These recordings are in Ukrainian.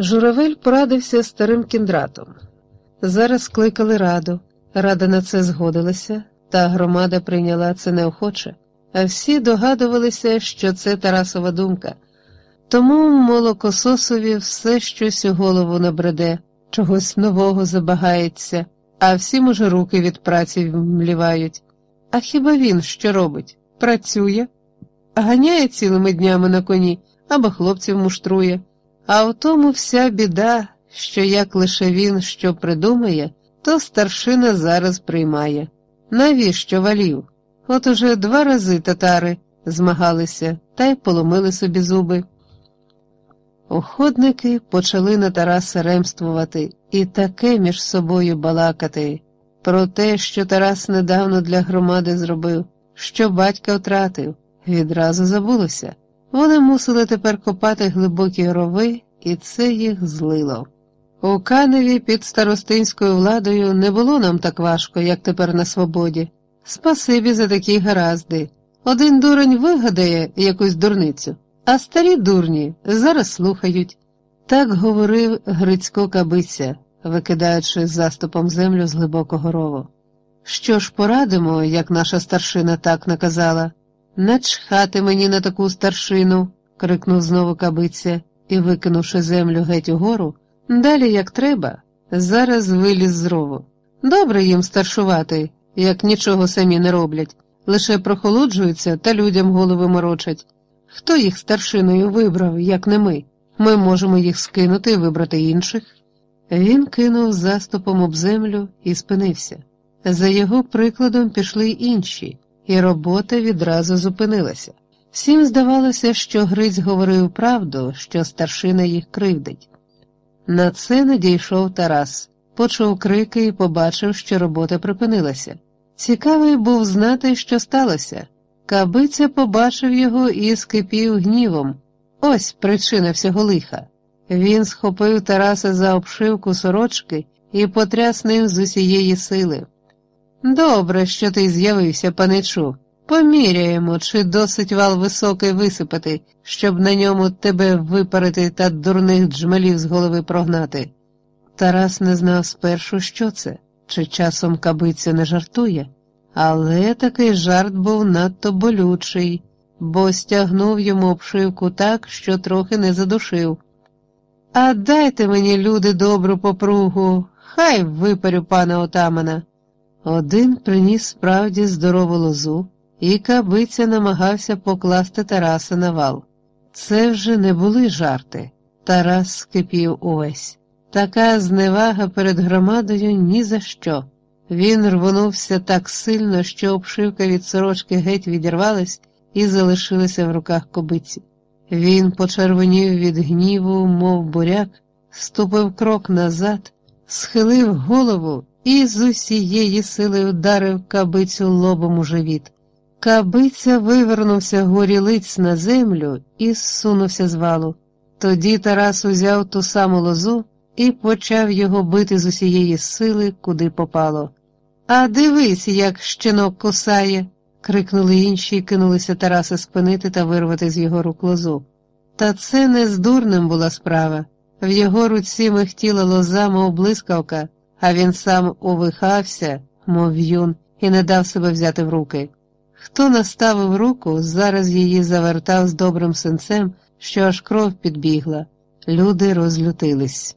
Журавель порадився старим кіндратом. Зараз кликали раду, рада на це згодилася, та громада прийняла це неохоче, а всі догадувалися, що це Тарасова думка. Тому молокососові все щось у голову набреде, чогось нового забагається, а всім уже руки від праці вмлівають. А хіба він що робить? Працює, ганяє цілими днями на коні або хлопців муштрує. А в тому вся біда, що як лише він що придумає, то старшина зараз приймає. Навіщо валів? От уже два рази татари змагалися та й поломили собі зуби. Уходники почали на Тараса ремствувати і таке між собою балакати про те, що Тарас недавно для громади зробив, що батька втратив, відразу забулося. Вони мусили тепер копати глибокі рови, і це їх злило. У Каневі під старостинською владою не було нам так важко, як тепер на свободі. Спасибі за такі гаразди. Один дурень вигадає якусь дурницю, а старі дурні зараз слухають. Так говорив Грицько Кабиця, викидаючи заступом землю з глибокого рову. Що ж порадимо, як наша старшина так наказала? Начхати мені на таку старшину, крикнув знову кабиця і, викинувши землю геть угору, далі, як треба, зараз виліз з рову. Добре їм старшувати, як нічого самі не роблять, лише прохолоджуються та людям голови морочать. Хто їх старшиною вибрав, як не ми? Ми можемо їх скинути і вибрати інших. Він кинув заступом об землю і спинився. За його прикладом пішли інші і робота відразу зупинилася. Всім здавалося, що Гриць говорив правду, що старшина їх кривдить. На це надійшов Тарас, почув крики і побачив, що робота припинилася. Цікавий був знати, що сталося. Кабиця побачив його і скипів гнівом. Ось причина всього лиха. Він схопив Тараса за обшивку сорочки і потряс ним з усієї сили. Добре, що ти з'явився, паничу. Поміряємо, чи досить вал високий висипати, щоб на ньому тебе випарити та дурних джмелів з голови прогнати. Тарас не знав спершу, що це, чи часом кабиця не жартує, але такий жарт був надто болючий, бо стягнув йому обшивку так, що трохи не задушив. А дайте мені, люди, добру попругу, хай випарю пана отамана. Один приніс справді здорову лозу, і кабиця намагався покласти Тараса на вал. Це вже не були жарти. Тарас скипів увесь. Така зневага перед громадою ні за що. Він рвонувся так сильно, що обшивка від сорочки геть відірвалась і залишилася в руках кобиці. Він почервонів від гніву, мов буряк, ступив крок назад, схилив голову і з усієї сили вдарив кабицю лобом у живіт. Кабиця вивернувся горі лиць на землю і зсунувся з валу. Тоді Тарас узяв ту саму лозу і почав його бити з усієї сили, куди попало. А дивись, як щенок кусає. крикнули інші і кинулися Тараса спинити та вирвати з його рук лозу. Та це не з дурним була справа. В його руці михтіла лоза, мов блискавка а він сам увихався, мов юн, і не дав себе взяти в руки. Хто наставив руку, зараз її завертав з добрим синцем, що аж кров підбігла. Люди розлютились.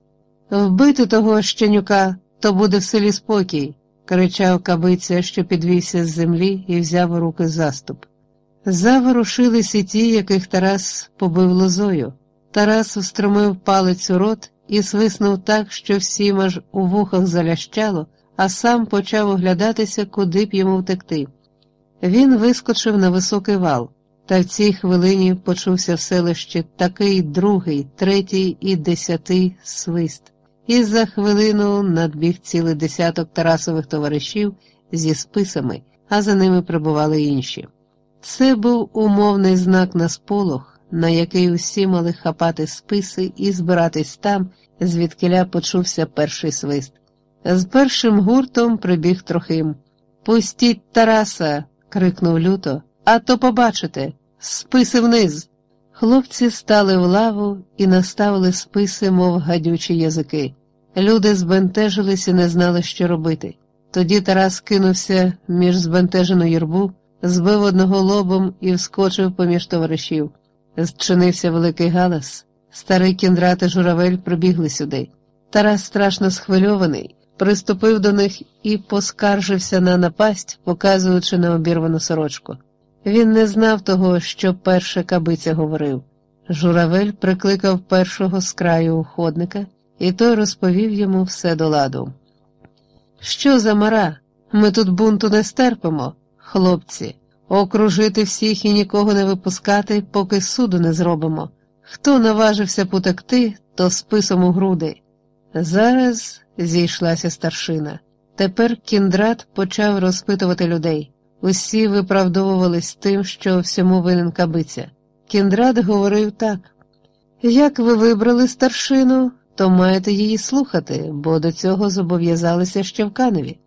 Вбити того щенюка, то буде в селі спокій, кричав кабиця, що підвівся з землі і взяв у руки заступ. Заворушились і ті, яких Тарас побив лозою. Тарас встромив палець у рот і свиснув так, що всім аж у вухах залящало, а сам почав оглядатися, куди б йому втекти. Він вискочив на високий вал, та в цій хвилині почувся в селищі такий другий, третій і десятий свист, і за хвилину надбіг цілий десяток Тарасових товаришів зі списами, а за ними прибували інші. Це був умовний знак на сполох на який усі мали хапати списи і збиратись там, звідкиля почувся перший свист. З першим гуртом прибіг трохим. Пустіть Тараса. крикнув люто, а то побачите, списи вниз. Хлопці стали в лаву і наставили списи, мов гадючі язики. Люди збентежились і не знали, що робити. Тоді Тарас кинувся між збентежену юрбу, збив одного лобом і вскочив поміж товаришів. Зчинився великий галас. Старий кіндрат і журавель прибігли сюди. Тарас, страшно схвильований, приступив до них і поскаржився на напасть, показуючи на обірвану сорочку. Він не знав того, що перше кабиця говорив. Журавель прикликав першого з краю уходника, і той розповів йому все до ладу. Що за мара? Ми тут бунту не стерпимо, хлопці, окружити всіх і нікого не випускати, поки суду не зробимо. Хто наважився потекти, то списом у груди. Зараз зійшлася старшина. Тепер кіндрат почав розпитувати людей. Усі виправдовувались тим, що всьому винен кабиця. Кіндрат говорив так: як ви вибрали старшину, то маєте її слухати, бо до цього зобов'язалися ще в Каневі.